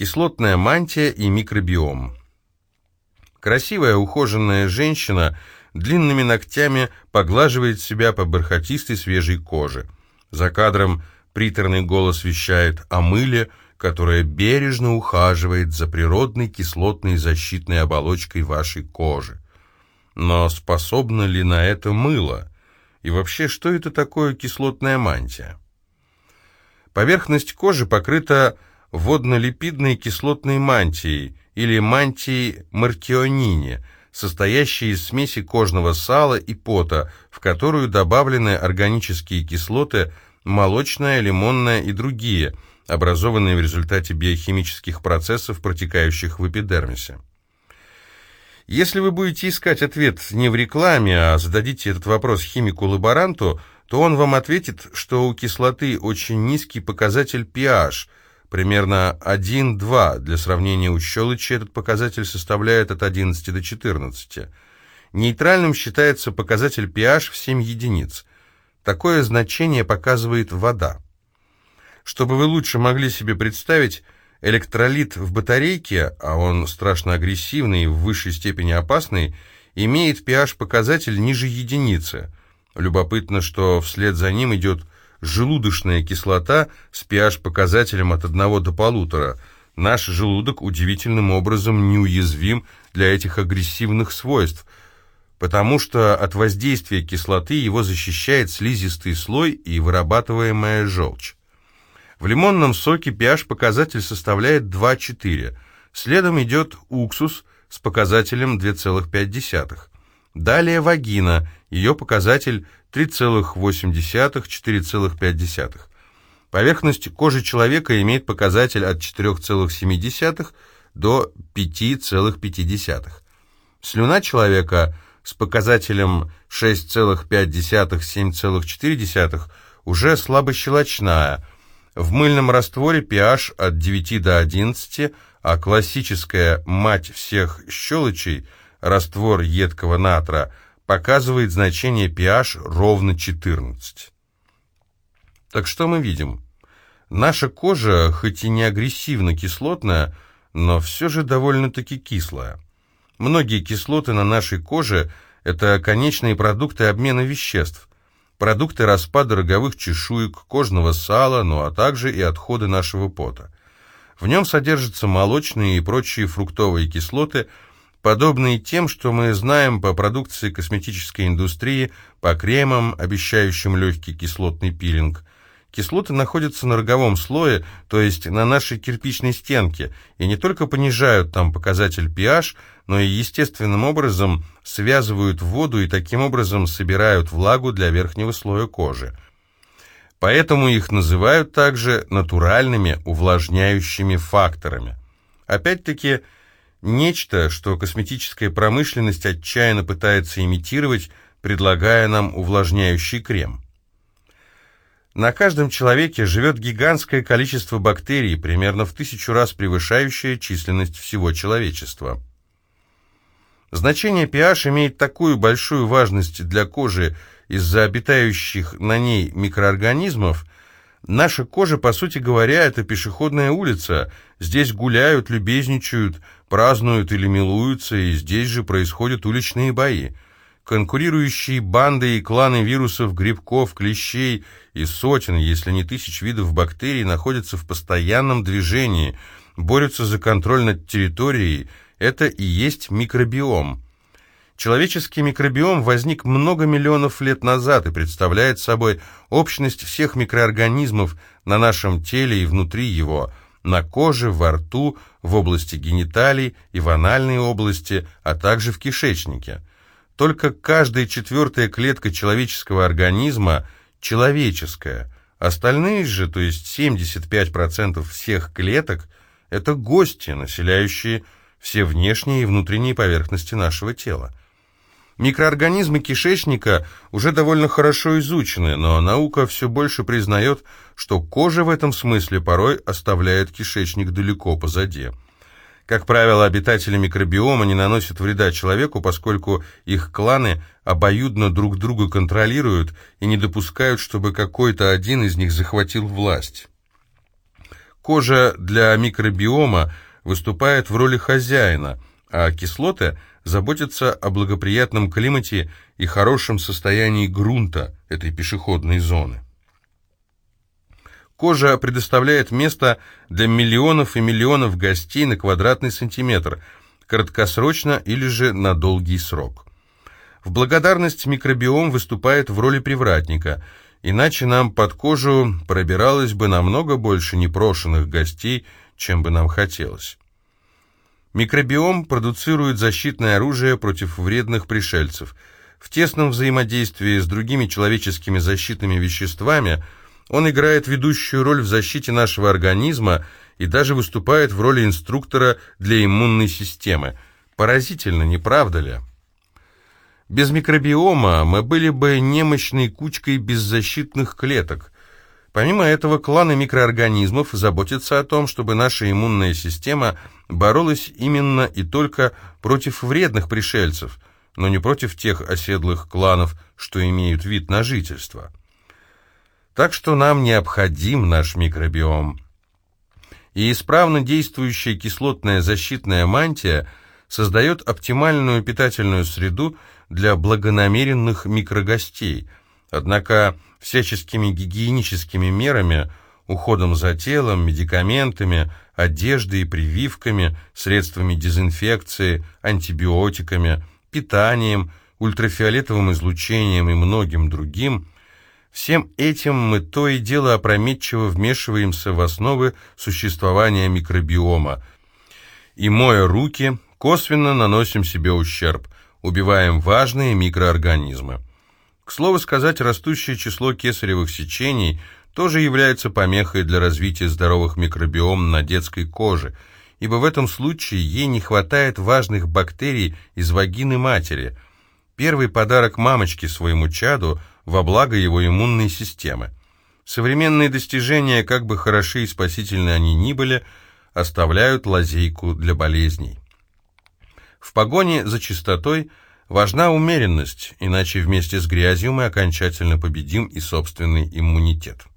Кислотная мантия и микробиом. Красивая ухоженная женщина длинными ногтями поглаживает себя по бархатистой свежей коже. За кадром приторный голос вещает о мыле, которое бережно ухаживает за природной кислотной защитной оболочкой вашей кожи. Но способно ли на это мыло? И вообще, что это такое кислотная мантия? Поверхность кожи покрыта водно-липидной кислотной мантией или мантией маркионине, состоящей из смеси кожного сала и пота, в которую добавлены органические кислоты молочная, лимонная и другие, образованные в результате биохимических процессов, протекающих в эпидермисе. Если вы будете искать ответ не в рекламе, а зададите этот вопрос химику-лаборанту, то он вам ответит, что у кислоты очень низкий показатель pH, примерно 1-2. Для сравнения, у щелочи этот показатель составляет от 11 до 14. Нейтральным считается показатель pH в 7 единиц. Такое значение показывает вода. Чтобы вы лучше могли себе представить, Электролит в батарейке, а он страшно агрессивный и в высшей степени опасный, имеет pH-показатель ниже единицы. Любопытно, что вслед за ним идет желудочная кислота с pH-показателем от 1 до 1,5. Наш желудок удивительным образом неуязвим для этих агрессивных свойств, потому что от воздействия кислоты его защищает слизистый слой и вырабатываемая желчь. В лимонном соке pH-показатель составляет 2,4. Следом идет уксус с показателем 2,5. Далее вагина, ее показатель 3,8-4,5. Поверхность кожи человека имеет показатель от 4,7 до 5,5. Слюна человека с показателем 6,5-7,4 уже слабощелочная, в мыльном растворе pH от 9 до 11, а классическая мать всех щелочей, раствор едкого натра, показывает значение pH ровно 14. Так что мы видим? Наша кожа, хоть и не агрессивно кислотная, но все же довольно-таки кислая. Многие кислоты на нашей коже – это конечные продукты обмена веществ продукты распада роговых чешуек, кожного сала, ну а также и отходы нашего пота. В нем содержатся молочные и прочие фруктовые кислоты, подобные тем, что мы знаем по продукции косметической индустрии, по кремам, обещающим легкий кислотный пилинг – Кислоты находятся на роговом слое, то есть на нашей кирпичной стенке, и не только понижают там показатель pH, но и естественным образом связывают воду и таким образом собирают влагу для верхнего слоя кожи. Поэтому их называют также натуральными увлажняющими факторами. Опять-таки, нечто, что косметическая промышленность отчаянно пытается имитировать, предлагая нам увлажняющий крем. На каждом человеке живет гигантское количество бактерий, примерно в тысячу раз превышающее численность всего человечества. Значение pH имеет такую большую важность для кожи из-за обитающих на ней микроорганизмов, Наша кожа, по сути говоря, это пешеходная улица. Здесь гуляют, любезничают, празднуют или милуются, и здесь же происходят уличные бои. Конкурирующие банды и кланы вирусов, грибков, клещей и сотен, если не тысяч видов бактерий находятся в постоянном движении, борются за контроль над территорией. Это и есть микробиом. Человеческий микробиом возник много миллионов лет назад и представляет собой общность всех микроорганизмов на нашем теле и внутри его, на коже, во рту, в области гениталий и в анальной области, а также в кишечнике. Только каждая четвертая клетка человеческого организма человеческая. Остальные же, то есть 75% всех клеток, это гости, населяющие все внешние и внутренние поверхности нашего тела. Микроорганизмы кишечника уже довольно хорошо изучены, но наука все больше признает, что кожа в этом смысле порой оставляет кишечник далеко позади. Как правило, обитатели микробиома не наносят вреда человеку, поскольку их кланы обоюдно друг друга контролируют и не допускают, чтобы какой-то один из них захватил власть. Кожа для микробиома выступает в роли хозяина, а кислоты заботятся о благоприятном климате и хорошем состоянии грунта этой пешеходной зоны. Кожа предоставляет место для миллионов и миллионов гостей на квадратный сантиметр, краткосрочно или же на долгий срок. В благодарность микробиом выступает в роли привратника, иначе нам под кожу пробиралось бы намного больше непрошенных гостей, чем бы нам хотелось. Микробиом продуцирует защитное оружие против вредных пришельцев. В тесном взаимодействии с другими человеческими защитными веществами он играет ведущую роль в защите нашего организма и даже выступает в роли инструктора для иммунной системы. Поразительно, не правда ли? Без микробиома мы были бы немощной кучкой беззащитных клеток. Помимо этого, кланы микроорганизмов заботятся о том, чтобы наша иммунная система боролась именно и только против вредных пришельцев, но не против тех оседлых кланов, что имеют вид на жительство. Так что нам необходим наш микробиом. И исправно действующая кислотная защитная мантия создает оптимальную питательную среду для благонамеренных микрогостей, однако всяческими гигиеническими мерами, уходом за телом, медикаментами, одеждой и прививками, средствами дезинфекции, антибиотиками, питанием, ультрафиолетовым излучением и многим другим, всем этим мы то и дело опрометчиво вмешиваемся в основы существования микробиома, и, моя руки, косвенно наносим себе ущерб – убиваем важные микроорганизмы. К слову сказать, растущее число кесаревых сечений тоже является помехой для развития здоровых микробиом на детской коже, ибо в этом случае ей не хватает важных бактерий из вагины матери. Первый подарок мамочки своему чаду во благо его иммунной системы. Современные достижения, как бы хороши и спасительны они ни были, оставляют лазейку для болезней. В погоне за чистотой важна умеренность, иначе вместе с грязью мы окончательно победим и собственный иммунитет.